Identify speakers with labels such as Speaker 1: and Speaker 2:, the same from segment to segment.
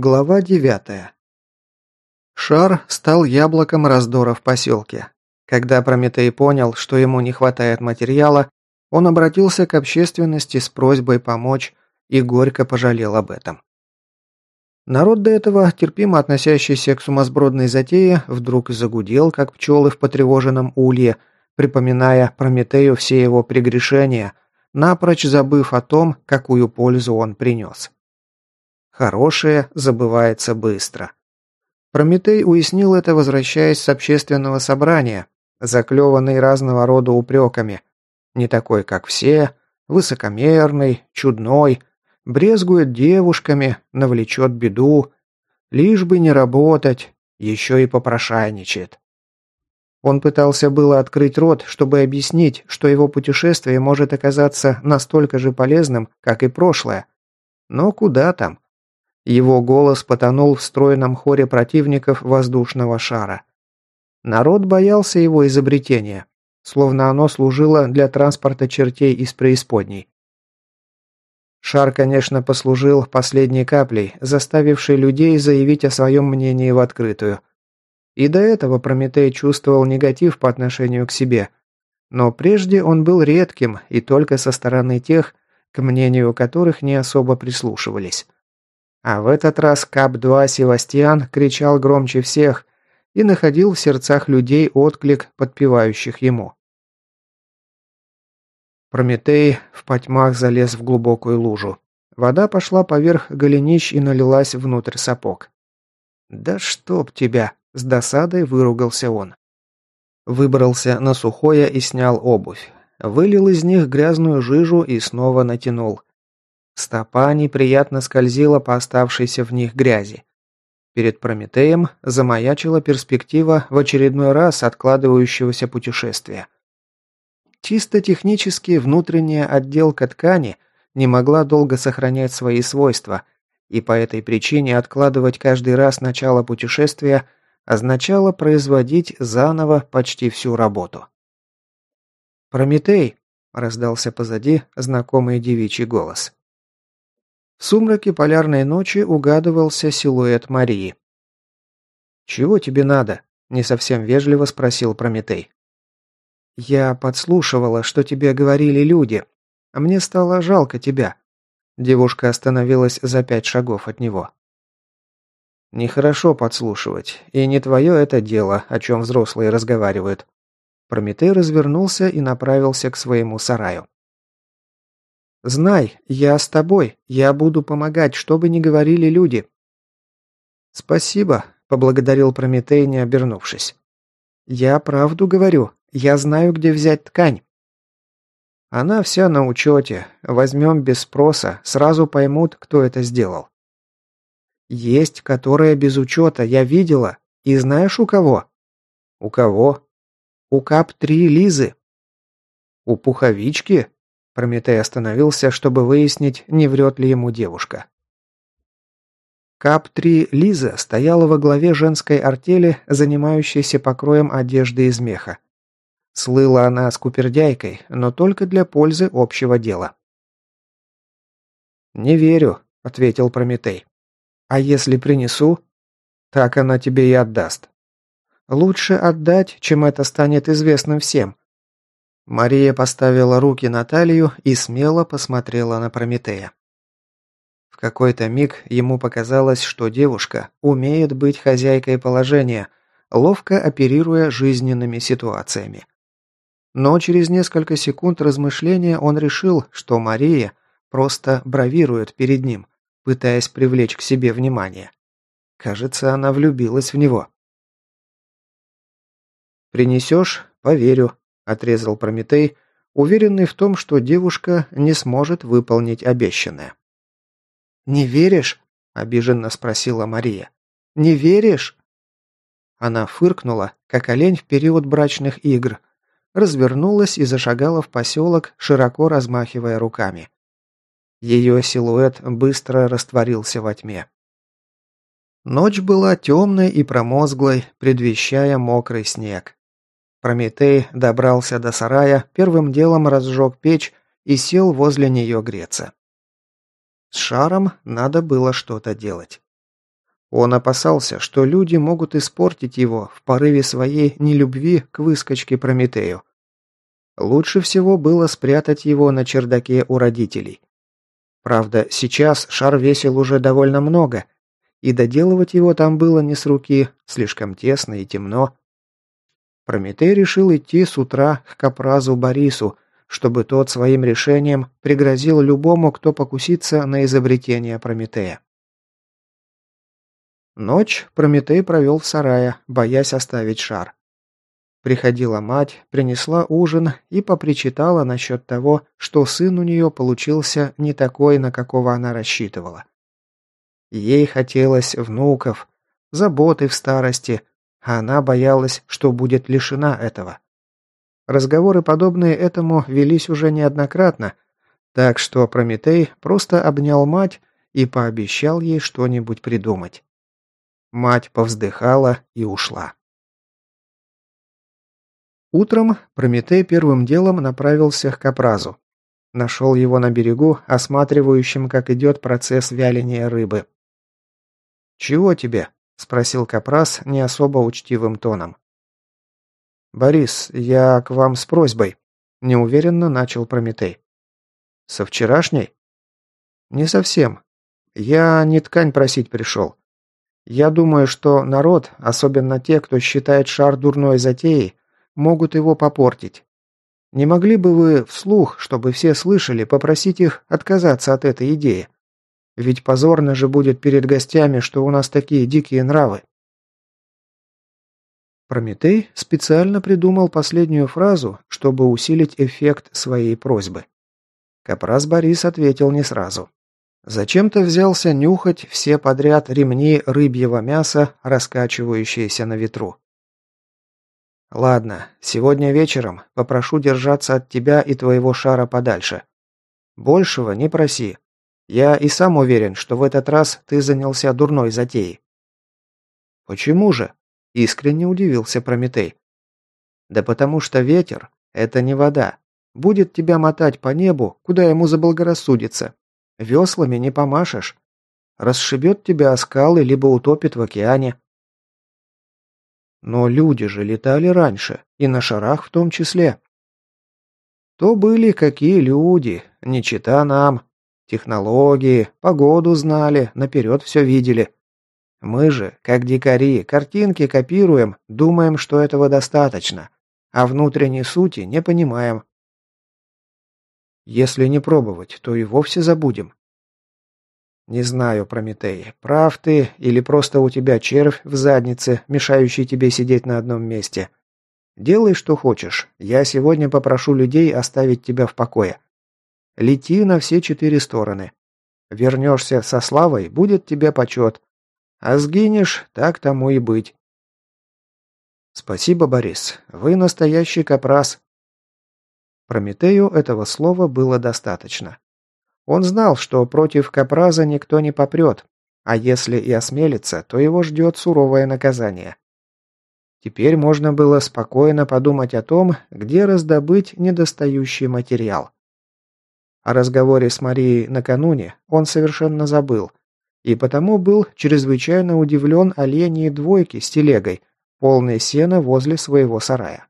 Speaker 1: Глава девятая. Шар стал яблоком раздора в поселке. Когда Прометей понял, что ему не хватает материала, он обратился к общественности с просьбой помочь и горько пожалел об этом. Народ до этого, терпимо относящийся к сумасбродной затее, вдруг загудел, как пчелы в потревоженном улье, припоминая Прометею все его прегрешения, напрочь забыв о том, какую пользу он принес. Хорошее забывается быстро. Прометей уяснил это, возвращаясь с общественного собрания, заклеванный разного рода упреками. Не такой, как все, высокомерный, чудной, брезгует девушками, навлечет беду, лишь бы не работать, еще и попрошайничает. Он пытался было открыть рот, чтобы объяснить, что его путешествие может оказаться настолько же полезным, как и прошлое. Но куда там? Его голос потонул в стройном хоре противников воздушного шара. Народ боялся его изобретения, словно оно служило для транспорта чертей из преисподней. Шар, конечно, послужил последней каплей, заставившей людей заявить о своем мнении в открытую. И до этого Прометей чувствовал негатив по отношению к себе. Но прежде он был редким и только со стороны тех, к мнению которых не особо прислушивались. А в этот раз КАП-2 Севастьян кричал громче всех и находил в сердцах людей отклик, подпевающих ему. Прометей в потьмах залез в глубокую лужу. Вода пошла поверх голенищ и налилась внутрь сапог. «Да чтоб тебя!» – с досадой выругался он. Выбрался на сухое и снял обувь. Вылил из них грязную жижу и снова натянул. Стопа неприятно скользила по оставшейся в них грязи. Перед Прометеем замаячила перспектива в очередной раз откладывающегося путешествия. Чисто технически внутренняя отделка ткани не могла долго сохранять свои свойства, и по этой причине откладывать каждый раз начало путешествия означало производить заново почти всю работу. «Прометей!» – раздался позади знакомый девичий голос. В сумраке полярной ночи угадывался силуэт Марии. «Чего тебе надо?» – не совсем вежливо спросил Прометей. «Я подслушивала, что тебе говорили люди. А мне стало жалко тебя». Девушка остановилась за пять шагов от него. «Нехорошо подслушивать, и не твое это дело, о чем взрослые разговаривают». Прометей развернулся и направился к своему сараю. Знай, я с тобой, я буду помогать, что бы ни говорили люди». «Спасибо», — поблагодарил Прометей, не обернувшись. «Я правду говорю, я знаю, где взять ткань». «Она вся на учете. Возьмем без спроса, сразу поймут, кто это сделал». «Есть, которая без учета, я видела. И знаешь, у кого?» «У кого?» «У КАП-3 Лизы». «У Пуховички?» Прометей остановился, чтобы выяснить, не врет ли ему девушка. КАП-3 Лиза стояла во главе женской артели, занимающейся покроем одежды из меха. Слыла она скупердяйкой, но только для пользы общего дела. «Не верю», — ответил Прометей. «А если принесу?» «Так она тебе и отдаст». «Лучше отдать, чем это станет известным всем. Мария поставила руки на талию и смело посмотрела на Прометея. В какой-то миг ему показалось, что девушка умеет быть хозяйкой положения, ловко оперируя жизненными ситуациями. Но через несколько секунд размышления он решил, что Мария просто бравирует перед ним, пытаясь привлечь к себе внимание. Кажется, она влюбилась в него. «Принесешь? Поверю», отрезал Прометей, уверенный в том, что девушка не сможет выполнить обещанное. «Не веришь?» – обиженно спросила Мария. «Не веришь?» Она фыркнула, как олень в период брачных игр, развернулась и зашагала в поселок, широко размахивая руками. Ее силуэт быстро растворился во тьме. Ночь была темной и промозглой, предвещая мокрый снег. Прометей добрался до сарая, первым делом разжег печь и сел возле нее греться. С шаром надо было что-то делать. Он опасался, что люди могут испортить его в порыве своей нелюбви к выскочке Прометею. Лучше всего было спрятать его на чердаке у родителей. Правда, сейчас шар весил уже довольно много, и доделывать его там было не с руки, слишком тесно и темно. Прометей решил идти с утра к капразу Борису, чтобы тот своим решением пригрозил любому, кто покусится на изобретение Прометея. Ночь Прометей провел в сарае, боясь оставить шар. Приходила мать, принесла ужин и попричитала насчет того, что сын у нее получился не такой, на какого она рассчитывала. Ей хотелось внуков, заботы в старости, а она боялась, что будет лишена этого. Разговоры, подобные этому, велись уже неоднократно, так что Прометей просто обнял мать и пообещал ей что-нибудь придумать. Мать повздыхала и ушла. Утром Прометей первым делом направился к Капразу. Нашел его на берегу, осматривающим, как идет процесс вяления рыбы. «Чего тебе?» – спросил Капраз не особо учтивым тоном. «Борис, я к вам с просьбой», – неуверенно начал Прометей. «Со вчерашней?» «Не совсем. Я не ткань просить пришел. Я думаю, что народ, особенно те, кто считает шар дурной затеей, могут его попортить. Не могли бы вы вслух, чтобы все слышали, попросить их отказаться от этой идеи? Ведь позорно же будет перед гостями, что у нас такие дикие нравы. Прометей специально придумал последнюю фразу, чтобы усилить эффект своей просьбы. Капрас Борис ответил не сразу. Зачем-то взялся нюхать все подряд ремни рыбьего мяса, раскачивающиеся на ветру. «Ладно, сегодня вечером попрошу держаться от тебя и твоего шара подальше. Большего не проси. Я и сам уверен, что в этот раз ты занялся дурной затеей». «Почему же?» – искренне удивился Прометей. «Да потому что ветер – это не вода. Будет тебя мотать по небу, куда ему заблагорассудится, Веслами не помашешь. Расшибет тебя о скалы, либо утопит в океане. Но люди же летали раньше, и на шарах в том числе. То были какие люди, не чита нам. Технологии, погоду знали, наперед все видели. Мы же, как дикари, картинки копируем, думаем, что этого достаточно, а внутренней сути не понимаем. Если не пробовать, то и вовсе забудем. Не знаю, Прометей, прав ты или просто у тебя червь в заднице, мешающий тебе сидеть на одном месте. Делай, что хочешь. Я сегодня попрошу людей оставить тебя в покое. Лети на все четыре стороны. Вернешься со славой, будет тебе почет. А сгинешь, так тому и быть. Спасибо, Борис. Вы настоящий капрас. Прометею этого слова было достаточно. Он знал, что против Капраза никто не попрет, а если и осмелится, то его ждет суровое наказание. Теперь можно было спокойно подумать о том, где раздобыть недостающий материал. О разговоре с Марией накануне он совершенно забыл, и потому был чрезвычайно удивлен оленьей двойки с телегой, полной сена возле своего сарая.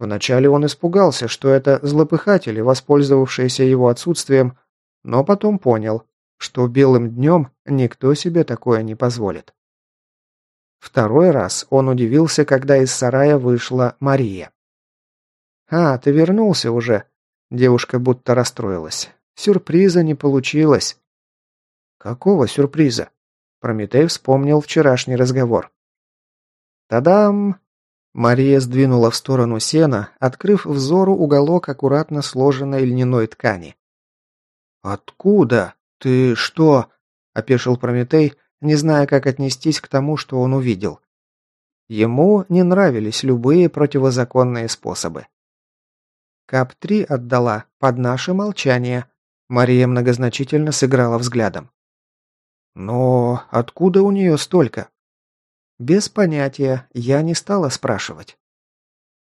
Speaker 1: Вначале он испугался, что это злопыхатели, воспользовавшиеся его отсутствием, но потом понял, что белым днем никто себе такое не позволит. Второй раз он удивился, когда из сарая вышла Мария. «А, ты вернулся уже?» Девушка будто расстроилась. «Сюрприза не получилось». «Какого сюрприза?» Прометей вспомнил вчерашний разговор. «Та-дам!» Мария сдвинула в сторону сена, открыв взору уголок аккуратно сложенной льняной ткани. «Откуда? Ты что?» – опешил Прометей, не зная, как отнестись к тому, что он увидел. Ему не нравились любые противозаконные способы. «Кап-3 отдала под наше молчание», – Мария многозначительно сыграла взглядом. «Но откуда у нее столько?» «Без понятия. Я не стала спрашивать».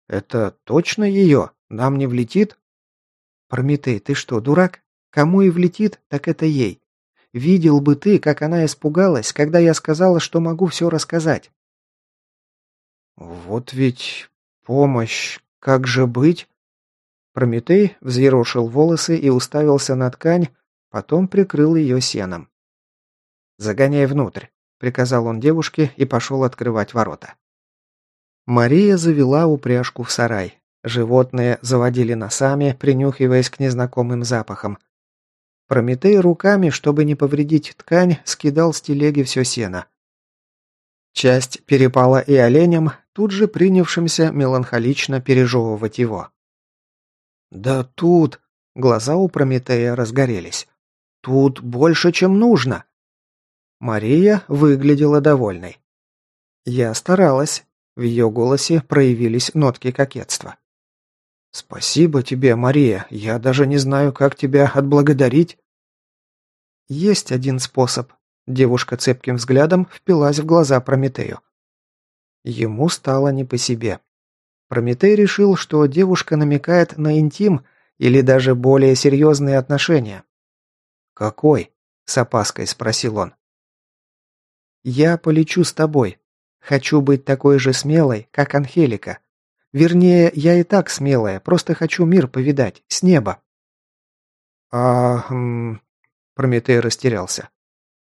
Speaker 1: «Это точно ее? Нам не влетит?» «Прометей, ты что, дурак? Кому и влетит, так это ей. Видел бы ты, как она испугалась, когда я сказала, что могу все рассказать». «Вот ведь помощь, как же быть?» Прометей взъерошил волосы и уставился на ткань, потом прикрыл ее сеном. «Загоняй внутрь», — приказал он девушке и пошел открывать ворота. Мария завела упряжку в сарай. Животные заводили носами, принюхиваясь к незнакомым запахам. Прометей руками, чтобы не повредить ткань, скидал с телеги все сено. Часть перепала и оленям, тут же принявшимся меланхолично пережевывать его. «Да тут...» — глаза у Прометея разгорелись. «Тут больше, чем нужно!» Мария выглядела довольной. Я старалась. В ее голосе проявились нотки кокетства. «Спасибо тебе, Мария. Я даже не знаю, как тебя отблагодарить». «Есть один способ». Девушка цепким взглядом впилась в глаза Прометею. Ему стало не по себе. Прометей решил, что девушка намекает на интим или даже более серьезные отношения. «Какой?» – с опаской спросил он. «Я полечу с тобой. Хочу быть такой же смелой, как Анхелика. Вернее, я и так смелая, просто хочу мир повидать, с неба». «А...» хм... Прометей растерялся.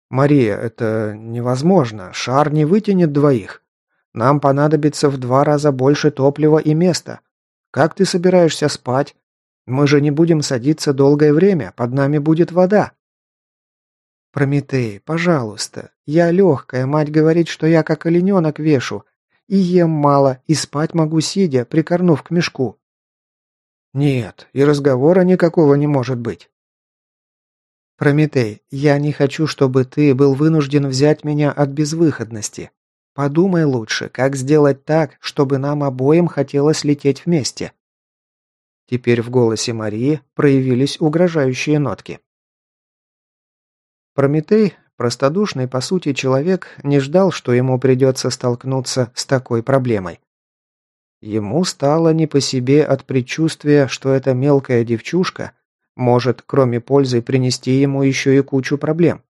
Speaker 1: «Мария, это невозможно. Шар не вытянет двоих. Нам понадобится в два раза больше топлива и места. Как ты собираешься спать? Мы же не будем садиться долгое время, под нами будет вода». «Прометей, пожалуйста. Я легкая, мать говорит, что я как олененок вешу. И ем мало, и спать могу сидя, прикорнув к мешку». «Нет, и разговора никакого не может быть». «Прометей, я не хочу, чтобы ты был вынужден взять меня от безвыходности. Подумай лучше, как сделать так, чтобы нам обоим хотелось лететь вместе». Теперь в голосе Марии проявились угрожающие нотки. Прометей Простодушный, по сути, человек не ждал, что ему придется столкнуться с такой проблемой. Ему стало не по себе от предчувствия, что эта мелкая девчушка может, кроме пользы, принести ему еще и кучу проблем.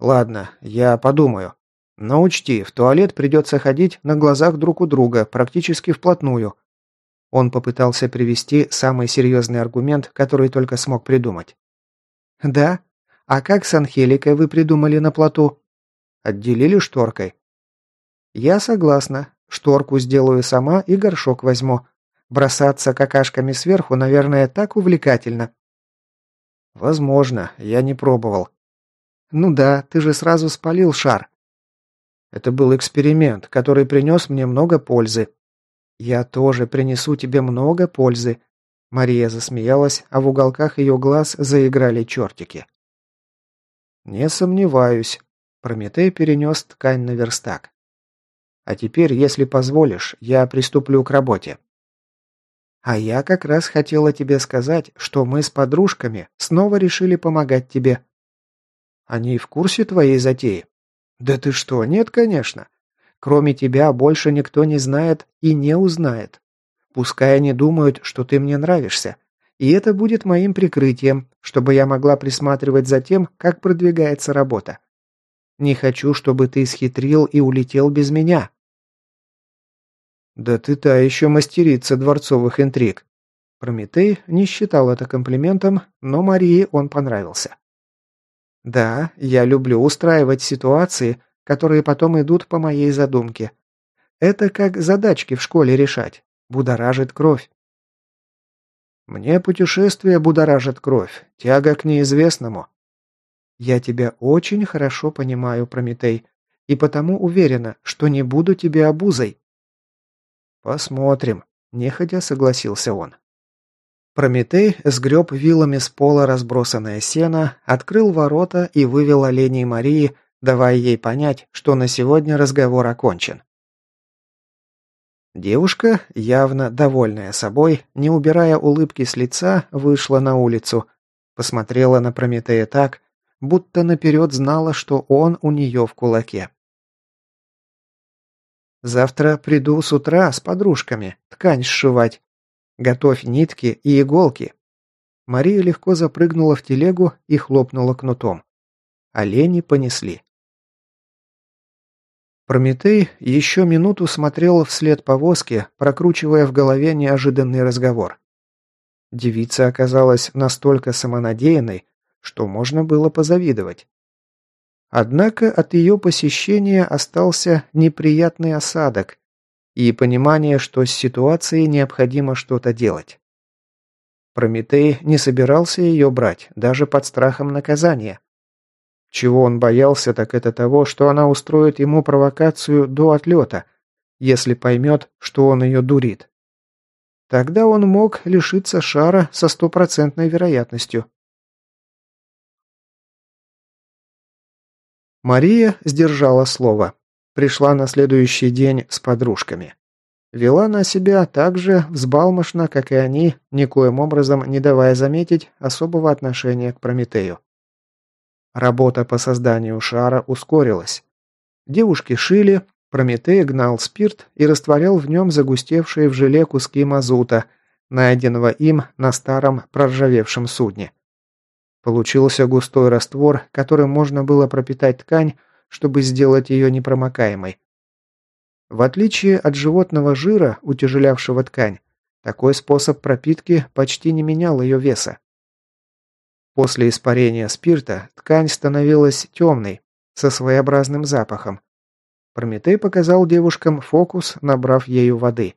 Speaker 1: «Ладно, я подумаю. Но учти, в туалет придется ходить на глазах друг у друга, практически вплотную». Он попытался привести самый серьезный аргумент, который только смог придумать. «Да? А как с Анхеликой вы придумали на плоту? Отделили шторкой? Я согласна. Шторку сделаю сама и горшок возьму. Бросаться какашками сверху, наверное, так увлекательно. Возможно, я не пробовал. Ну да, ты же сразу спалил шар. Это был эксперимент, который принес мне много пользы. Я тоже принесу тебе много пользы. Мария засмеялась, а в уголках ее глаз заиграли чертики. «Не сомневаюсь». Прометей перенес ткань на верстак. «А теперь, если позволишь, я приступлю к работе». «А я как раз хотела тебе сказать, что мы с подружками снова решили помогать тебе». «Они в курсе твоей затеи?» «Да ты что, нет, конечно. Кроме тебя больше никто не знает и не узнает. Пускай они думают, что ты мне нравишься. И это будет моим прикрытием, чтобы я могла присматривать за тем, как продвигается работа. Не хочу, чтобы ты схитрил и улетел без меня. Да ты та еще мастерица дворцовых интриг. Прометей не считал это комплиментом, но Марии он понравился. Да, я люблю устраивать ситуации, которые потом идут по моей задумке. Это как задачки в школе решать. Будоражит кровь. Мне путешествие будоражит кровь, тяга к неизвестному. Я тебя очень хорошо понимаю, Прометей, и потому уверена, что не буду тебе обузой. Посмотрим, неходя согласился он. Прометей сгреб вилами с пола разбросанное сено, открыл ворота и вывел оленей Марии, давая ей понять, что на сегодня разговор окончен. Девушка, явно довольная собой, не убирая улыбки с лица, вышла на улицу. Посмотрела на Прометея так, будто наперед знала, что он у нее в кулаке. «Завтра приду с утра с подружками, ткань сшивать. Готовь нитки и иголки». Мария легко запрыгнула в телегу и хлопнула кнутом. Олени понесли. Прометей еще минуту смотрел вслед повозки, прокручивая в голове неожиданный разговор. Девица оказалась настолько самонадеянной, что можно было позавидовать. Однако от ее посещения остался неприятный осадок и понимание, что с ситуацией необходимо что-то делать. Прометей не собирался ее брать, даже под страхом наказания. Чего он боялся, так это того, что она устроит ему провокацию до отлета, если поймет, что он ее дурит. Тогда он мог лишиться шара со стопроцентной вероятностью. Мария сдержала слово. Пришла на следующий день с подружками. Вела на себя так же взбалмошно, как и они, никоим образом не давая заметить особого отношения к Прометею. Работа по созданию шара ускорилась. Девушки шили, Прометей гнал спирт и растворял в нем загустевшие в желе куски мазута, найденного им на старом проржавевшем судне. Получился густой раствор, которым можно было пропитать ткань, чтобы сделать ее непромокаемой. В отличие от животного жира, утяжелявшего ткань, такой способ пропитки почти не менял ее веса. После испарения спирта ткань становилась темной, со своеобразным запахом, Прометей показал девушкам фокус, набрав ею воды.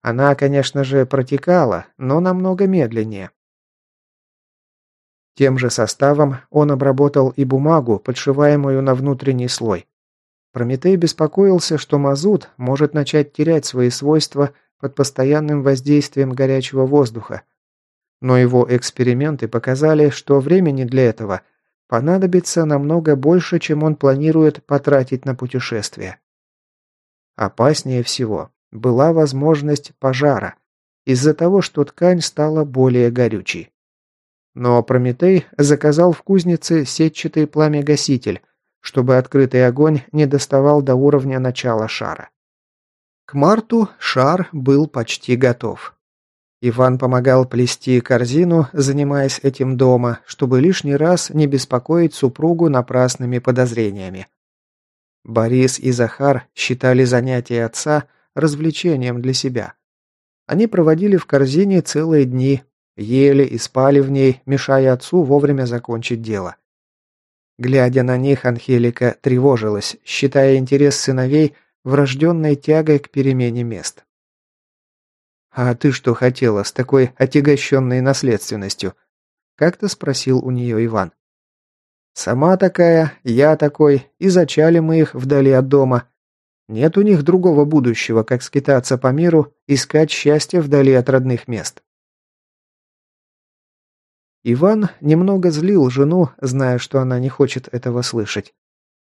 Speaker 1: Она, конечно же, протекала, но намного медленнее. Тем же составом он обработал и бумагу, подшиваемую на внутренний слой. Прометей беспокоился, что мазут может начать терять свои свойства под постоянным воздействием горячего воздуха. Но его эксперименты показали, что времени для этого понадобится намного больше, чем он планирует потратить на путешествие. Опаснее всего была возможность пожара, из-за того, что ткань стала более горючей. Но Прометей заказал в кузнице сетчатый пламя-гаситель, чтобы открытый огонь не доставал до уровня начала шара. К марту шар был почти готов. Иван помогал плести корзину, занимаясь этим дома, чтобы лишний раз не беспокоить супругу напрасными подозрениями. Борис и Захар считали занятия отца развлечением для себя. Они проводили в корзине целые дни, ели и спали в ней, мешая отцу вовремя закончить дело. Глядя на них, Анхелика тревожилась, считая интерес сыновей врожденной тягой к перемене мест. «А ты что хотела с такой отягощенной наследственностью?» Как-то спросил у нее Иван. «Сама такая, я такой, и зачали мы их вдали от дома. Нет у них другого будущего, как скитаться по миру, искать счастье вдали от родных мест». Иван немного злил жену, зная, что она не хочет этого слышать.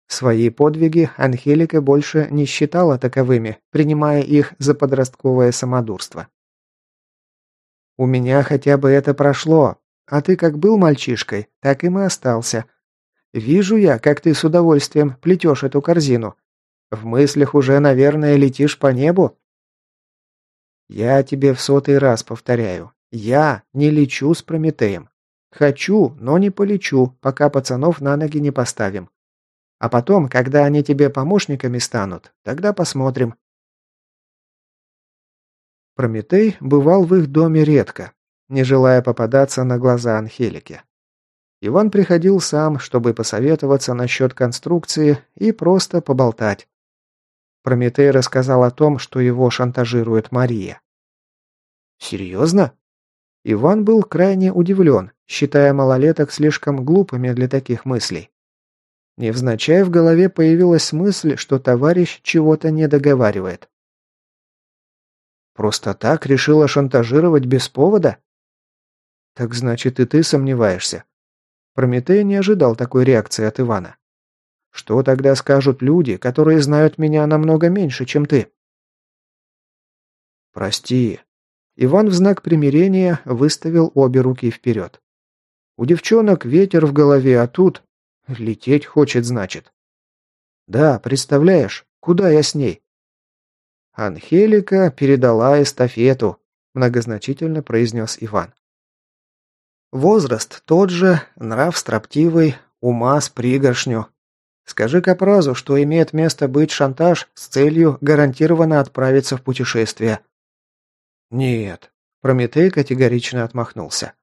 Speaker 1: Свои подвиги Анхелика больше не считала таковыми, принимая их за подростковое самодурство. У меня хотя бы это прошло. А ты как был мальчишкой, так и остался. Вижу я, как ты с удовольствием плетешь эту корзину. В мыслях уже, наверное, летишь по небу. Я тебе в сотый раз повторяю. Я не лечу с Прометеем. Хочу, но не полечу, пока пацанов на ноги не поставим. А потом, когда они тебе помощниками станут, тогда посмотрим, Прометей бывал в их доме редко, не желая попадаться на глаза Анхелике. Иван приходил сам, чтобы посоветоваться насчет конструкции и просто поболтать. Прометей рассказал о том, что его шантажирует Мария. «Серьезно?» Иван был крайне удивлен, считая малолеток слишком глупыми для таких мыслей. Невзначай в голове появилась мысль, что товарищ чего-то не договаривает. Просто так решила шантажировать без повода? Так значит и ты сомневаешься. Прометей не ожидал такой реакции от Ивана. Что тогда скажут люди, которые знают меня намного меньше, чем ты? Прости. Иван в знак примирения выставил обе руки вперед. У девчонок ветер в голове, а тут... Лететь хочет, значит. Да, представляешь, куда я с ней? «Анхелика передала эстафету», – многозначительно произнес Иван. Возраст тот же, нрав строптивый, ума с пригоршню. Скажи Капразу, что имеет место быть шантаж с целью гарантированно отправиться в путешествие. Нет, Прометей категорично отмахнулся.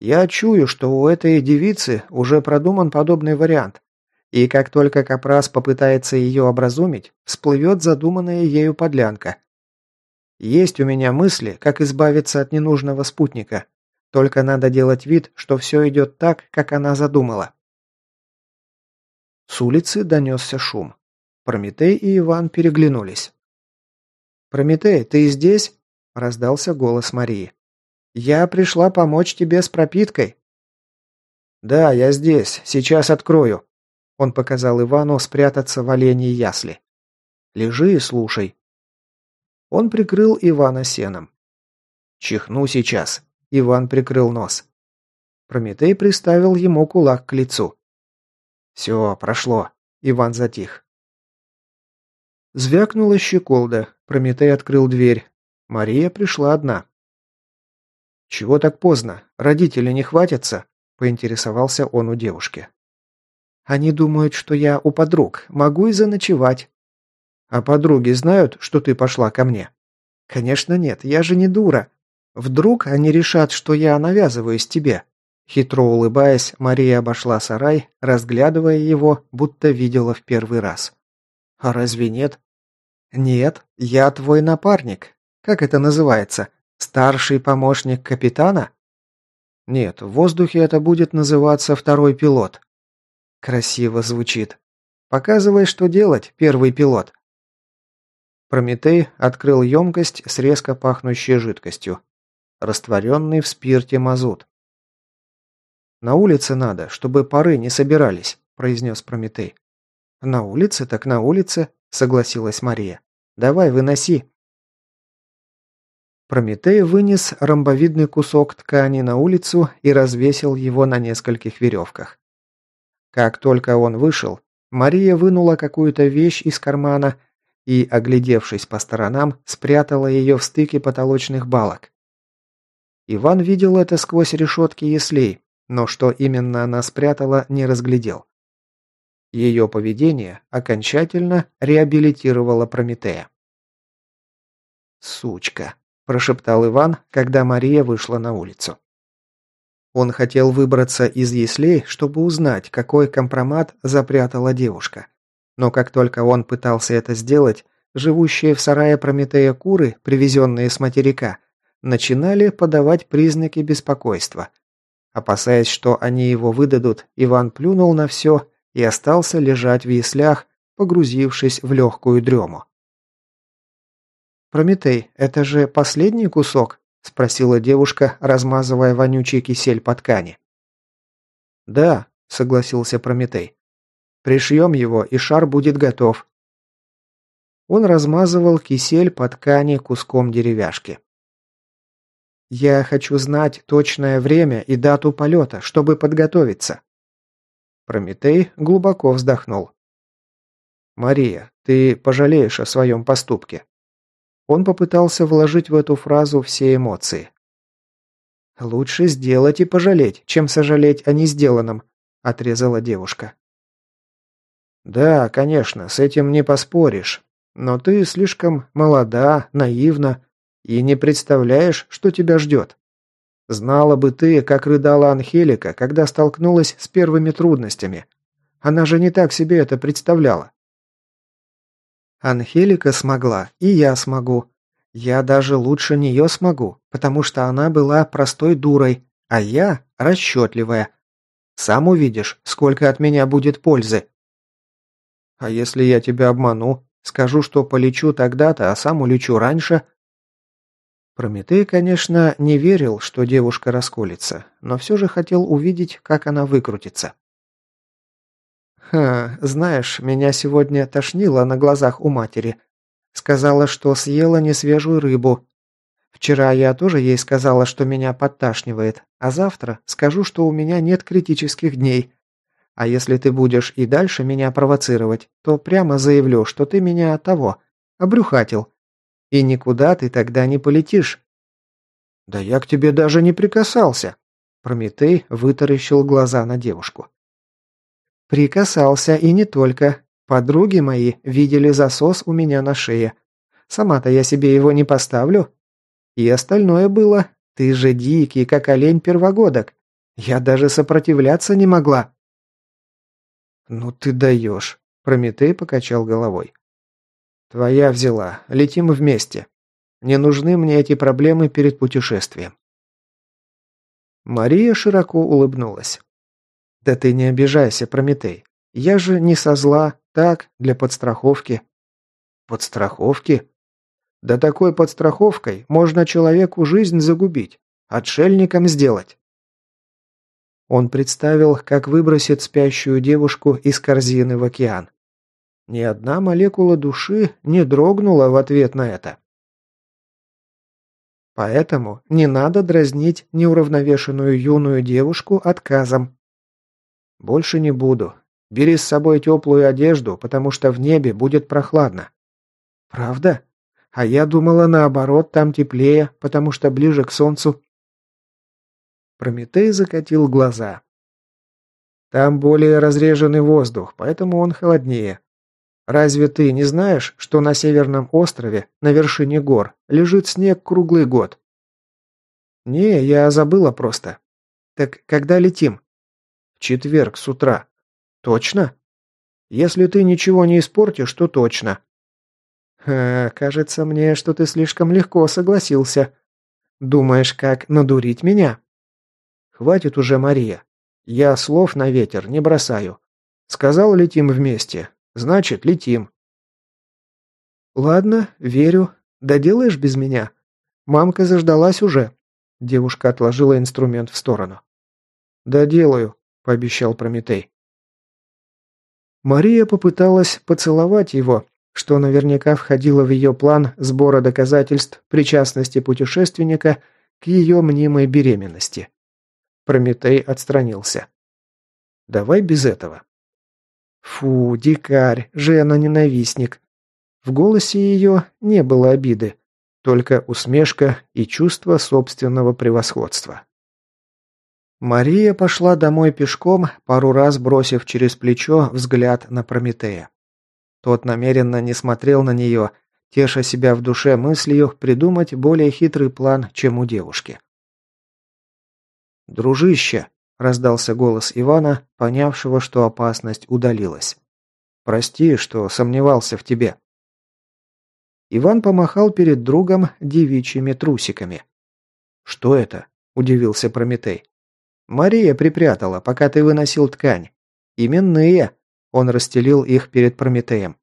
Speaker 1: Я чую, что у этой девицы уже продуман подобный вариант. И как только Капрас попытается ее образумить, всплывет задуманная ею подлянка. Есть у меня мысли, как избавиться от ненужного спутника. Только надо делать вид, что все идет так, как она задумала. С улицы донесся шум. Прометей и Иван переглянулись. «Прометей, ты здесь?» – раздался голос Марии. «Я пришла помочь тебе с пропиткой». «Да, я здесь. Сейчас открою», он показал Ивану спрятаться в оленьей ясли. «Лежи и слушай». Он прикрыл Ивана сеном. «Чихну сейчас». Иван прикрыл нос. Прометей приставил ему кулак к лицу. «Все, прошло». Иван затих. Звякнула щеколда. Прометей открыл дверь. Мария пришла одна. «Чего так поздно? Родители не хватятся?» – поинтересовался он у девушки. Они думают, что я у подруг. Могу и заночевать. А подруги знают, что ты пошла ко мне? Конечно нет, я же не дура. Вдруг они решат, что я навязываюсь тебе. Хитро улыбаясь, Мария обошла сарай, разглядывая его, будто видела в первый раз. А разве нет? Нет, я твой напарник. Как это называется? Старший помощник капитана? Нет, в воздухе это будет называться второй пилот. Красиво звучит. Показывай, что делать, первый пилот. Прометей открыл емкость с резко пахнущей жидкостью. Растворенный в спирте мазут. «На улице надо, чтобы пары не собирались», – произнес Прометей. «На улице, так на улице», – согласилась Мария. «Давай, выноси». Прометей вынес ромбовидный кусок ткани на улицу и развесил его на нескольких веревках. Как только он вышел, Мария вынула какую-то вещь из кармана и, оглядевшись по сторонам, спрятала ее в стыке потолочных балок. Иван видел это сквозь решетки яслей, но что именно она спрятала, не разглядел. Ее поведение окончательно реабилитировало Прометея. «Сучка», – прошептал Иван, когда Мария вышла на улицу. Он хотел выбраться из яслей, чтобы узнать, какой компромат запрятала девушка. Но как только он пытался это сделать, живущие в сарае Прометея куры, привезенные с материка, начинали подавать признаки беспокойства. Опасаясь, что они его выдадут, Иван плюнул на все и остался лежать в яслях, погрузившись в легкую дрему. «Прометей, это же последний кусок?» – спросила девушка, размазывая вонючий кисель по ткани. «Да», – согласился Прометей. «Пришьем его, и шар будет готов». Он размазывал кисель по ткани куском деревяшки. «Я хочу знать точное время и дату полета, чтобы подготовиться». Прометей глубоко вздохнул. «Мария, ты пожалеешь о своем поступке. Он попытался вложить в эту фразу все эмоции. «Лучше сделать и пожалеть, чем сожалеть о несделанном», – отрезала девушка. «Да, конечно, с этим не поспоришь. Но ты слишком молода, наивна и не представляешь, что тебя ждет. Знала бы ты, как рыдала Анхелика, когда столкнулась с первыми трудностями. Она же не так себе это представляла. Анхелика смогла, и я смогу. Я даже лучше нее смогу, потому что она была простой дурой, а я расчетливая. Сам увидишь, сколько от меня будет пользы. А если я тебя обману, скажу, что полечу тогда-то, а сам улечу раньше? Прометей, конечно, не верил, что девушка расколется, но все же хотел увидеть, как она выкрутится. «Ха, знаешь, меня сегодня тошнило на глазах у матери. Сказала, что съела несвежую рыбу. Вчера я тоже ей сказала, что меня подташнивает, а завтра скажу, что у меня нет критических дней. А если ты будешь и дальше меня провоцировать, то прямо заявлю, что ты меня того, обрюхатил. И никуда ты тогда не полетишь». «Да я к тебе даже не прикасался». Прометей вытаращил глаза на девушку. «Прикасался, и не только. Подруги мои видели засос у меня на шее. Сама-то я себе его не поставлю. И остальное было. Ты же дикий, как олень первогодок. Я даже сопротивляться не могла». «Ну ты даешь», – Прометей покачал головой. «Твоя взяла. Летим вместе. Не нужны мне эти проблемы перед путешествием». Мария широко улыбнулась. «Да ты не обижайся, Прометей. Я же не со зла, так, для подстраховки». «Подстраховки?» «Да такой подстраховкой можно человеку жизнь загубить, отшельником сделать». Он представил, как выбросит спящую девушку из корзины в океан. Ни одна молекула души не дрогнула в ответ на это. Поэтому не надо дразнить неуравновешенную юную девушку отказом. Больше не буду. Бери с собой теплую одежду, потому что в небе будет прохладно. Правда? А я думала, наоборот, там теплее, потому что ближе к солнцу. Прометей закатил глаза. Там более разреженный воздух, поэтому он холоднее. Разве ты не знаешь, что на северном острове, на вершине гор, лежит снег круглый год? Не, я забыла просто. Так когда летим? Четверг с утра. Точно? Если ты ничего не испортишь, то точно. Ха, кажется мне, что ты слишком легко согласился. Думаешь, как надурить меня? Хватит уже, Мария. Я слов на ветер не бросаю. Сказал, летим вместе. Значит, летим. Ладно, верю. Доделаешь без меня? Мамка заждалась уже. Девушка отложила инструмент в сторону. «Доделаю», – пообещал Прометей. Мария попыталась поцеловать его, что наверняка входило в ее план сбора доказательств причастности путешественника к ее мнимой беременности. Прометей отстранился. «Давай без этого». Фу, дикарь, жена-ненавистник. В голосе ее не было обиды, только усмешка и чувство собственного превосходства. Мария пошла домой пешком, пару раз бросив через плечо взгляд на Прометея. Тот намеренно не смотрел на нее, теша себя в душе мыслью придумать более хитрый план, чем у девушки. «Дружище!» – раздался голос Ивана, понявшего, что опасность удалилась. «Прости, что сомневался в тебе». Иван помахал перед другом девичьими трусиками. «Что это?» – удивился Прометей. «Мария припрятала, пока ты выносил ткань. Именные!» – он расстелил их перед Прометеем.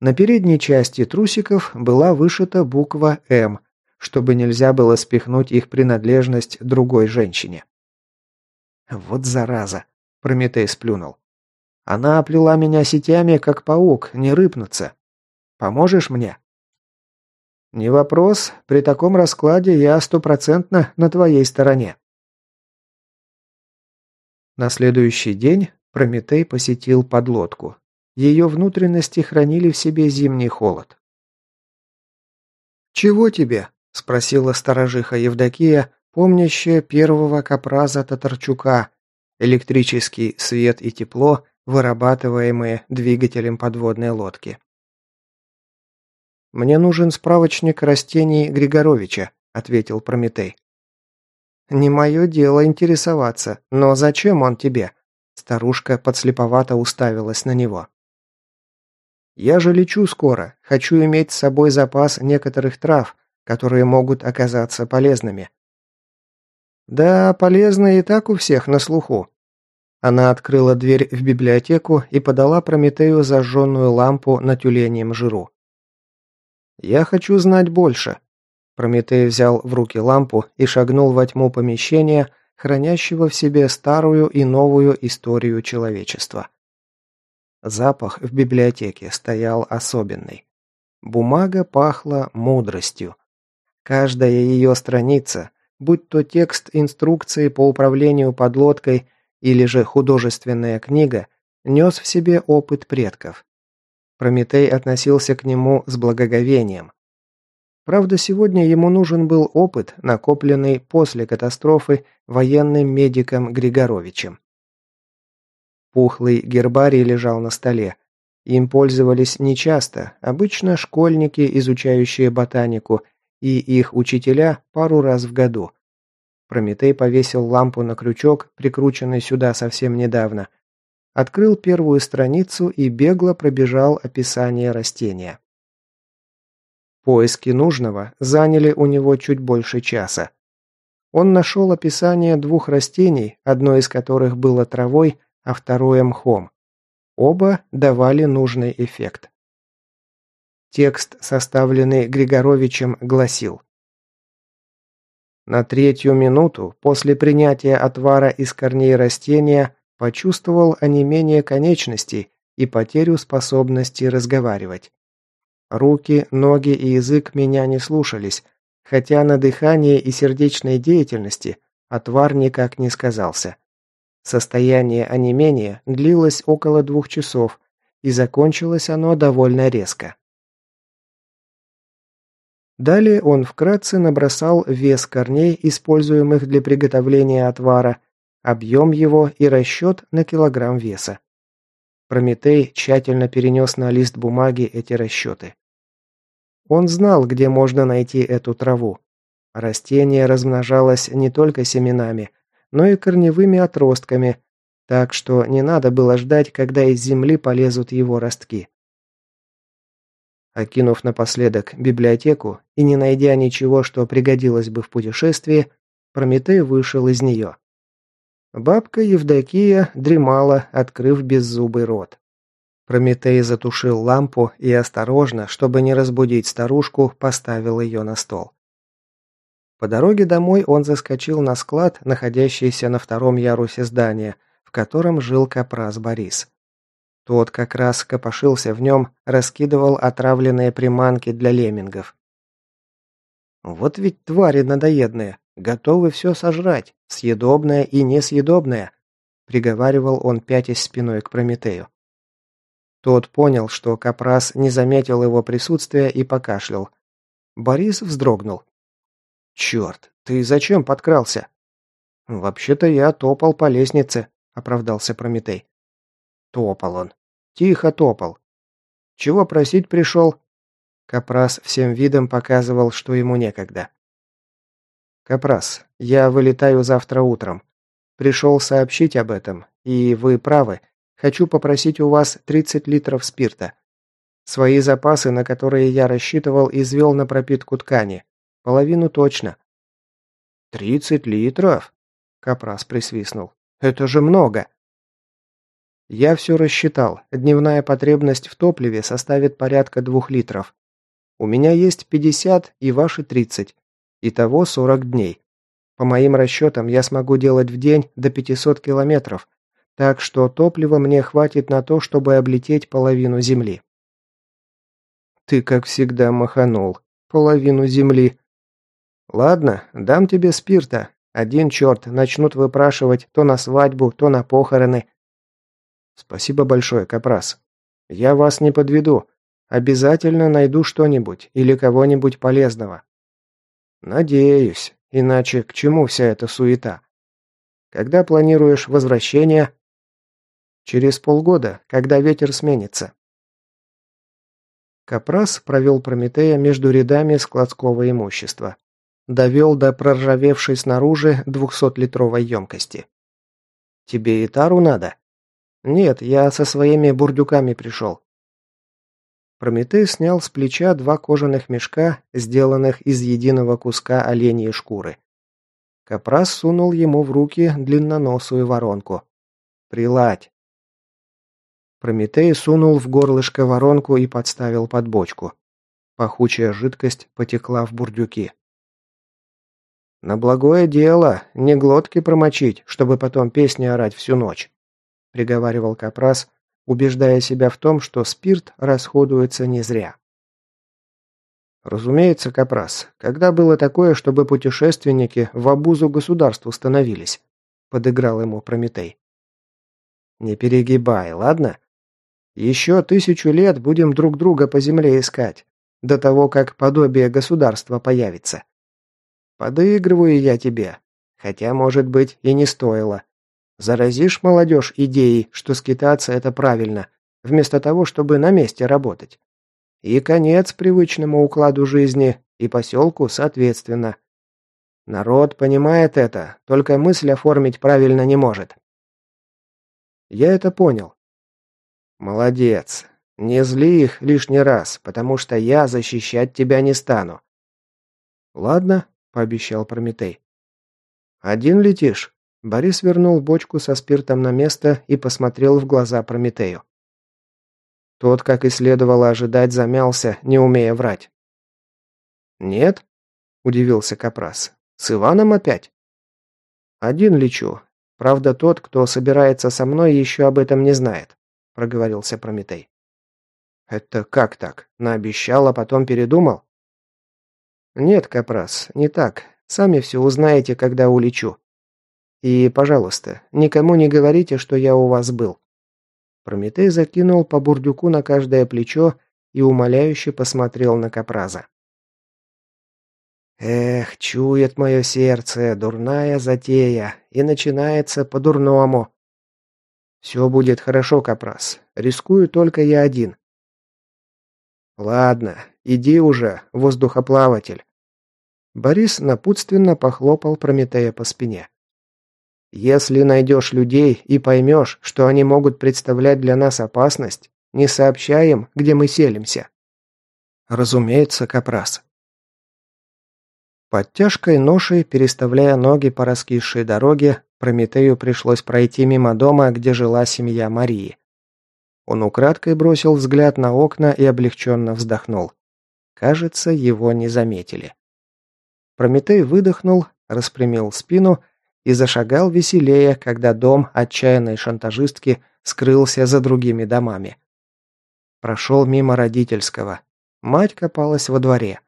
Speaker 1: На передней части трусиков была вышита буква «М», чтобы нельзя было спихнуть их принадлежность другой женщине. «Вот зараза!» – Прометей сплюнул. «Она оплела меня сетями, как паук, не рыпнуться. Поможешь мне?» «Не вопрос. При таком раскладе я стопроцентно на твоей стороне». На следующий день Прометей посетил подлодку. Ее внутренности хранили в себе зимний холод. «Чего тебе?» – спросила сторожиха Евдокия, помнящая первого капраза Татарчука, электрический свет и тепло, вырабатываемые двигателем подводной лодки. «Мне нужен справочник растений Григоровича», – ответил Прометей. «Не мое дело интересоваться, но зачем он тебе?» Старушка подслеповато уставилась на него. «Я же лечу скоро. Хочу иметь с собой запас некоторых трав, которые могут оказаться полезными. Да, полезные и так у всех на слуху. Она открыла дверь в библиотеку и подала Прометею зажженную лампу на тюленьем жиру. «Я хочу знать больше». Прометей взял в руки лампу и шагнул во тьму помещения, хранящего в себе старую и новую историю человечества. Запах в библиотеке стоял особенный. Бумага пахла мудростью. Каждая ее страница, будь то текст инструкции по управлению подлодкой или же художественная книга, нес в себе опыт предков. Прометей относился к нему с благоговением. Правда, сегодня ему нужен был опыт, накопленный после катастрофы военным медиком Григоровичем. Пухлый гербарий лежал на столе. Им пользовались нечасто, обычно школьники, изучающие ботанику, и их учителя пару раз в году. Прометей повесил лампу на крючок, прикрученный сюда совсем недавно. Открыл первую страницу и бегло пробежал описание растения. Поиски нужного заняли у него чуть больше часа. Он нашел описание двух растений, одно из которых было травой, а второе мхом. Оба давали нужный эффект. Текст, составленный Григоровичем, гласил На третью минуту после принятия отвара из корней растения почувствовал онемение конечностей и потерю способности разговаривать. Руки, ноги и язык меня не слушались, хотя на дыхание и сердечной деятельности отвар никак не сказался. Состояние онемения длилось около двух часов, и закончилось оно довольно резко. Далее он вкратце набросал вес корней, используемых для приготовления отвара, объем его и расчет на килограмм веса. Прометей тщательно перенес на лист бумаги эти расчеты. Он знал, где можно найти эту траву. Растение размножалось не только семенами, но и корневыми отростками, так что не надо было ждать, когда из земли полезут его ростки. Окинув напоследок библиотеку и не найдя ничего, что пригодилось бы в путешествии, Прометей вышел из нее. Бабка Евдокия дремала, открыв беззубый рот. Прометей затушил лампу и осторожно, чтобы не разбудить старушку, поставил ее на стол. По дороге домой он заскочил на склад, находящийся на втором ярусе здания, в котором жил капрас Борис. Тот как раз копошился в нем, раскидывал отравленные приманки для леммингов. «Вот ведь твари надоедные, готовы все сожрать, съедобное и несъедобное», приговаривал он, пятясь спиной к Прометею. Тот понял, что Капрас не заметил его присутствия и покашлял. Борис вздрогнул. «Черт, ты зачем подкрался?» «Вообще-то я топал по лестнице», — оправдался Прометей. Топал он. Тихо топал. «Чего просить пришел?» Капрас всем видом показывал, что ему некогда. «Капрас, я вылетаю завтра утром. Пришел сообщить об этом, и вы правы. Хочу попросить у вас 30 литров спирта. Свои запасы, на которые я рассчитывал, извел на пропитку ткани. Половину точно. «Тридцать литров?» Капрас присвистнул. «Это же много!» «Я все рассчитал. Дневная потребность в топливе составит порядка двух литров. У меня есть пятьдесят и ваши тридцать. Итого сорок дней. По моим расчетам, я смогу делать в день до пятисот километров, так что топлива мне хватит на то, чтобы облететь половину Земли». «Ты, как всегда, маханул. Половину Земли. «Ладно, дам тебе спирта. Один черт, начнут выпрашивать то на свадьбу, то на похороны». «Спасибо большое, Капрас. Я вас не подведу. Обязательно найду что-нибудь или кого-нибудь полезного». «Надеюсь. Иначе к чему вся эта суета? Когда планируешь возвращение?» «Через полгода, когда ветер сменится». Капрас провел Прометея между рядами складского имущества. Довел до проржавевшей снаружи двухсотлитровой емкости. «Тебе и тару надо?» «Нет, я со своими бурдюками пришел». Прометей снял с плеча два кожаных мешка, сделанных из единого куска оленьей шкуры. Капрас сунул ему в руки длинноносую воронку. «Приладь!» Прометей сунул в горлышко воронку и подставил под бочку. Пахучая жидкость потекла в бурдюки. «На благое дело, не глотки промочить, чтобы потом песни орать всю ночь», – приговаривал Капрас, убеждая себя в том, что спирт расходуется не зря. Разумеется, Капрас, когда было такое, чтобы путешественники в обузу государству становились, подыграл ему Прометей. Не перегибай, ладно? Еще тысячу лет будем друг друга по земле искать. до того, как подобие государства появится. Подыгрываю я тебе, хотя, может быть, и не стоило. Заразишь молодежь идеей, что скитаться это правильно, вместо того, чтобы на месте работать. И конец привычному укладу жизни, и поселку соответственно. Народ понимает это, только мысль оформить правильно не может. Я это понял. Молодец. Не зли их лишний раз, потому что я защищать тебя не стану. Ладно, пообещал Прометей. Один летишь? Борис вернул бочку со спиртом на место и посмотрел в глаза Прометею. Тот, как и следовало ожидать, замялся, не умея врать. «Нет?» – удивился Капрас. «С Иваном опять?» «Один лечу. Правда, тот, кто собирается со мной, еще об этом не знает», – проговорился Прометей. «Это как так? Наобещал, а потом передумал?» «Нет, Капрас, не так. Сами все узнаете, когда улечу. И, пожалуйста, никому не говорите, что я у вас был. Прометей закинул по бурдюку на каждое плечо и умоляюще посмотрел на Капраза. «Эх, чует мое сердце, дурная затея, и начинается по-дурному. Все будет хорошо, Капраз, рискую только я один». «Ладно, иди уже, воздухоплаватель». Борис напутственно похлопал Прометея по спине. Если найдешь людей и поймешь, что они могут представлять для нас опасность, не сообщай им, где мы селимся. Разумеется, Капрас. Под тяжкой ношей, переставляя ноги по раскисшей дороге, Прометею пришлось пройти мимо дома, где жила семья Марии. Он украдкой бросил взгляд на окна и облегченно вздохнул. Кажется, его не заметили. Прометей выдохнул, распрямил спину и зашагал веселее, когда дом отчаянной шантажистки скрылся за другими домами. Прошел мимо родительского. Мать копалась во дворе.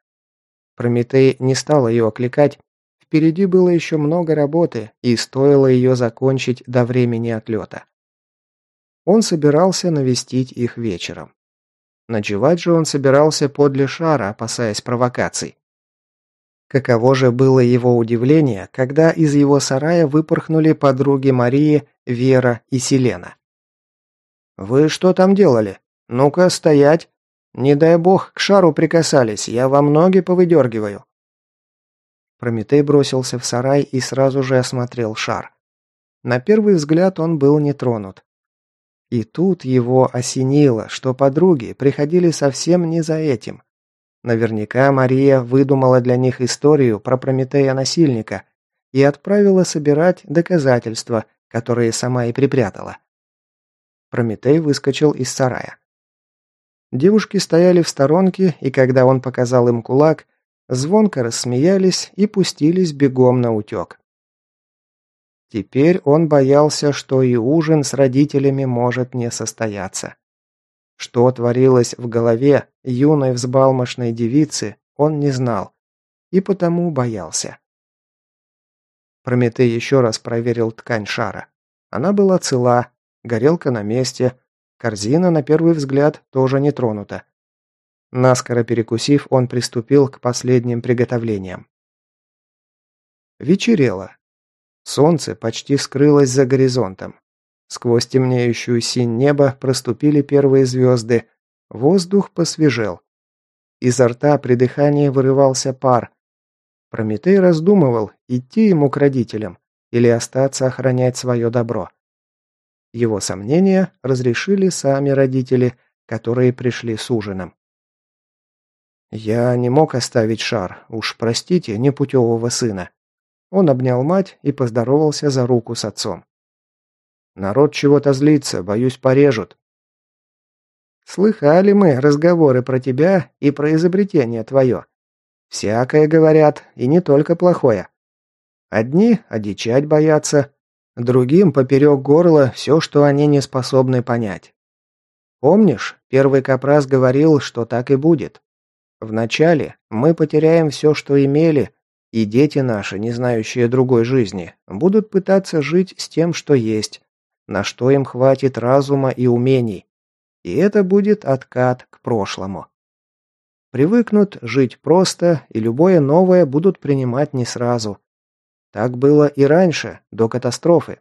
Speaker 1: Прометей не стал ее окликать. Впереди было еще много работы, и стоило ее закончить до времени отлета. Он собирался навестить их вечером. Ночевать же он собирался подле шара, опасаясь провокаций. Каково же было его удивление, когда из его сарая выпорхнули подруги Марии, Вера и Селена. «Вы что там делали? Ну-ка, стоять! Не дай бог, к шару прикасались, я вам ноги повыдергиваю!» Прометей бросился в сарай и сразу же осмотрел шар. На первый взгляд он был не тронут. И тут его осенило, что подруги приходили совсем не за этим. Наверняка Мария выдумала для них историю про Прометея-насильника и отправила собирать доказательства, которые сама и припрятала. Прометей выскочил из сарая. Девушки стояли в сторонке, и когда он показал им кулак, звонко рассмеялись и пустились бегом на утек. Теперь он боялся, что и ужин с родителями может не состояться. Что творилось в голове юной взбалмошной девицы, он не знал. И потому боялся. Прометей еще раз проверил ткань шара. Она была цела, горелка на месте, корзина, на первый взгляд, тоже не тронута. Наскоро перекусив, он приступил к последним приготовлениям. Вечерело. Солнце почти скрылось за горизонтом. Сквозь темнеющую синь неба проступили первые звезды. Воздух посвежел. Изо рта при дыхании вырывался пар. Прометей раздумывал, идти ему к родителям или остаться охранять свое добро. Его сомнения разрешили сами родители, которые пришли с ужином. «Я не мог оставить шар, уж простите, непутевого сына». Он обнял мать и поздоровался за руку с отцом. Народ чего-то злится, боюсь, порежут. Слыхали мы разговоры про тебя и про изобретение твое. Всякое говорят, и не только плохое. Одни одичать боятся, другим поперек горла все, что они не способны понять. Помнишь, первый капрас говорил, что так и будет. Вначале мы потеряем все, что имели, и дети наши, не знающие другой жизни, будут пытаться жить с тем, что есть, на что им хватит разума и умений. И это будет откат к прошлому. Привыкнут жить просто, и любое новое будут принимать не сразу. Так было и раньше, до катастрофы.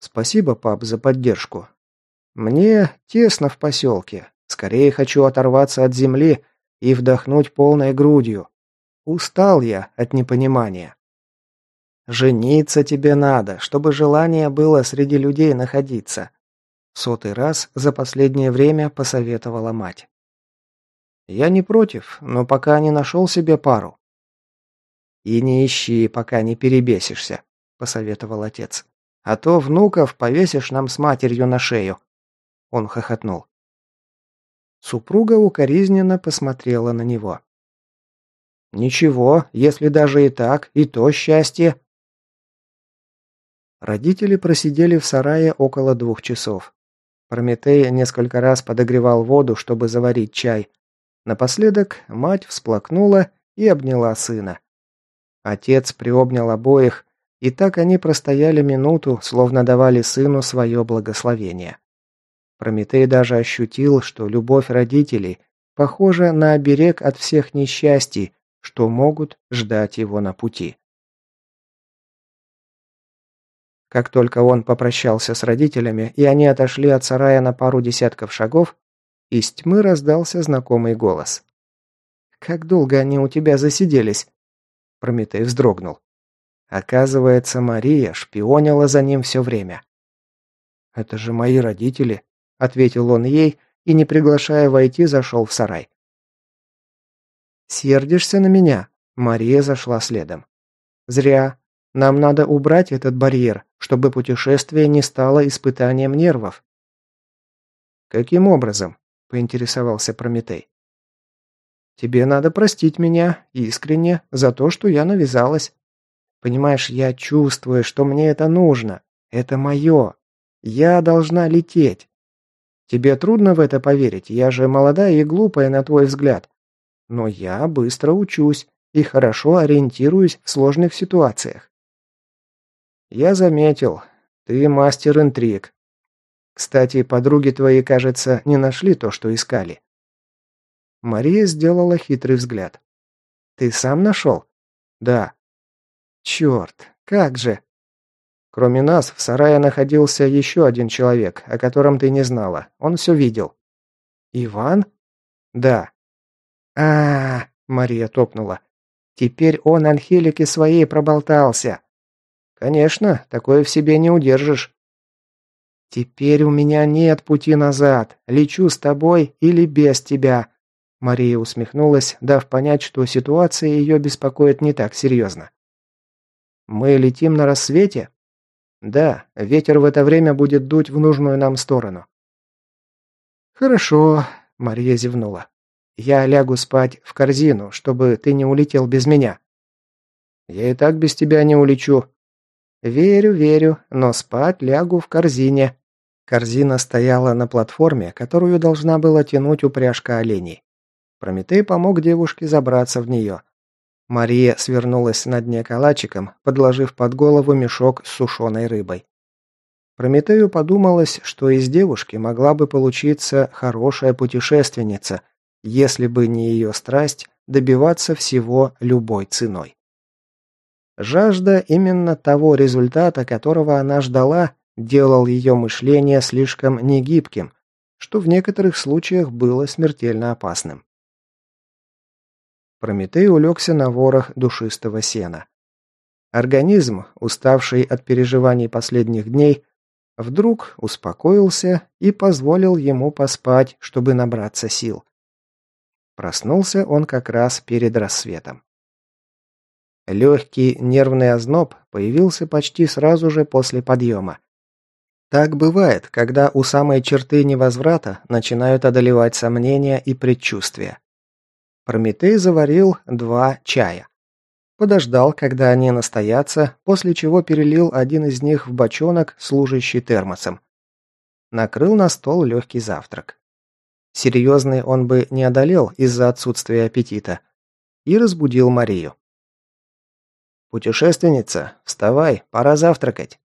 Speaker 1: Спасибо, пап, за поддержку. Мне тесно в поселке. Скорее хочу оторваться от земли и вдохнуть полной грудью. Устал я от непонимания. Жениться тебе надо, чтобы желание было среди людей находиться. Сотый раз за последнее время посоветовала мать. Я не против, но пока не нашел себе пару. И не ищи, пока не перебесишься, посоветовал отец. А то внуков повесишь нам с матерью на шею. Он хохотнул. Супруга укоризненно посмотрела на него. «Ничего, если даже и так, и то счастье». Родители просидели в сарае около двух часов. Прометей несколько раз подогревал воду, чтобы заварить чай. Напоследок мать всплакнула и обняла сына. Отец приобнял обоих, и так они простояли минуту, словно давали сыну свое благословение. Прометей даже ощутил, что любовь родителей похожа на оберег от всех несчастий, что могут ждать его на пути. Как только он попрощался с родителями, и они отошли от сарая на пару десятков шагов, из тьмы раздался знакомый голос. «Как долго они у тебя засиделись?» Прометей вздрогнул. Оказывается, Мария шпионила за ним все время. «Это же мои родители», ответил он ей и, не приглашая войти, зашел в сарай. «Сердишься на меня?» Мария зашла следом. «Зря. Нам надо убрать этот барьер, чтобы путешествие не стало испытанием нервов». «Каким образом?» – поинтересовался Прометей. «Тебе надо простить меня, искренне, за то, что я навязалась. Понимаешь, я чувствую, что мне это нужно. Это мое. Я должна лететь. Тебе трудно в это поверить, я же молодая и глупая, на твой взгляд. Но я быстро учусь и хорошо ориентируюсь в сложных ситуациях. Я заметил, ты мастер интриг. Кстати, подруги твои, кажется, не нашли то, что искали. Мария сделала хитрый взгляд. Ты сам нашел? Да. Черт, как же. Кроме нас, в сарае находился еще один человек, о котором ты не знала. Он все видел». «Иван?» «Да». А, -а, -а Мария топнула. «Теперь он Анхелике своей проболтался». «Конечно, такое в себе не удержишь». «Теперь у меня нет пути назад. Лечу с тобой или без тебя». Мария усмехнулась, дав понять, что ситуация ее беспокоит не так серьезно. «Мы летим на рассвете?» Да, ветер в это время будет дуть в нужную нам сторону. Хорошо, Мария зевнула. Я лягу спать в корзину, чтобы ты не улетел без меня. Я и так без тебя не улечу. Верю, верю, но спать лягу в корзине. Корзина стояла на платформе, которую должна была тянуть упряжка оленей. Прометей помог девушке забраться в нее. Мария свернулась на дне калачиком, подложив под голову мешок с сушеной рыбой. Прометею подумалось, что из девушки могла бы получиться хорошая путешественница, если бы не ее страсть добиваться всего любой ценой. Жажда именно того результата, которого она ждала, делал ее мышление слишком негибким, что в некоторых случаях было смертельно опасным. Прометей улегся на ворох душистого сена. Организм, уставший от переживаний последних дней, вдруг успокоился и позволил ему поспать, чтобы набраться сил. Проснулся он как раз перед рассветом. Легкий нервный озноб появился почти сразу же после подъема. Так бывает, когда у самой черты невозврата начинают одолевать сомнения и предчувствия. Прометей заварил два чая. Подождал, когда они настоятся, после чего перелил один из них в бочонок, служащий термосом. Накрыл на стол легкий завтрак. Серьезный он бы не одолел из-за отсутствия аппетита. И разбудил Марию. «Путешественница, вставай, пора завтракать».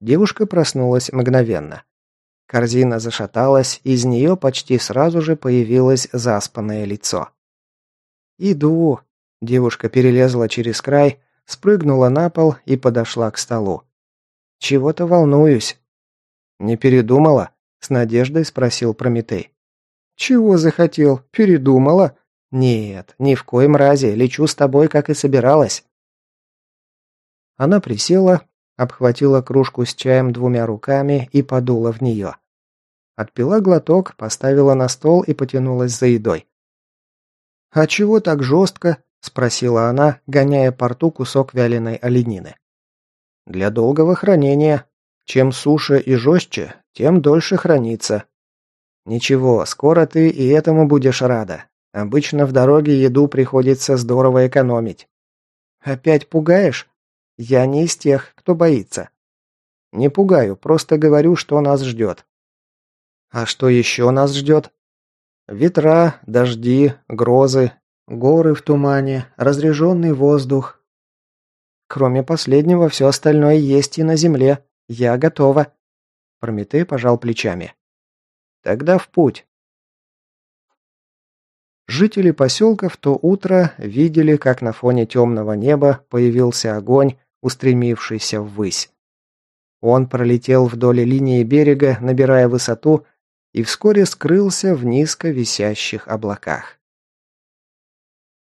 Speaker 1: Девушка проснулась мгновенно. Корзина зашаталась, из нее почти сразу же появилось заспанное лицо. «Иду!» Девушка перелезла через край, спрыгнула на пол и подошла к столу. «Чего-то волнуюсь». «Не передумала?» – с надеждой спросил Прометей. «Чего захотел? Передумала?» «Нет, ни в коем разе, лечу с тобой, как и собиралась». Она присела, обхватила кружку с чаем двумя руками и подула в нее. Отпила глоток, поставила на стол и потянулась за едой. «А чего так жестко?» – спросила она, гоняя по рту кусок вяленой оленины. «Для долгого хранения. Чем суше и жестче, тем дольше хранится. Ничего, скоро ты и этому будешь рада. Обычно в дороге еду приходится здорово экономить. Опять пугаешь? Я не из тех, кто боится. Не пугаю, просто говорю, что нас ждет. А что еще нас ждет? Ветра, дожди, грозы, горы в тумане, разреженный воздух. Кроме последнего, все остальное есть и на земле. Я готова. Прометей пожал плечами. Тогда в путь. Жители поселка в то утро видели, как на фоне темного неба появился огонь, устремившийся ввысь. Он пролетел вдоль линии берега, набирая высоту, и вскоре скрылся в низко висящих облаках.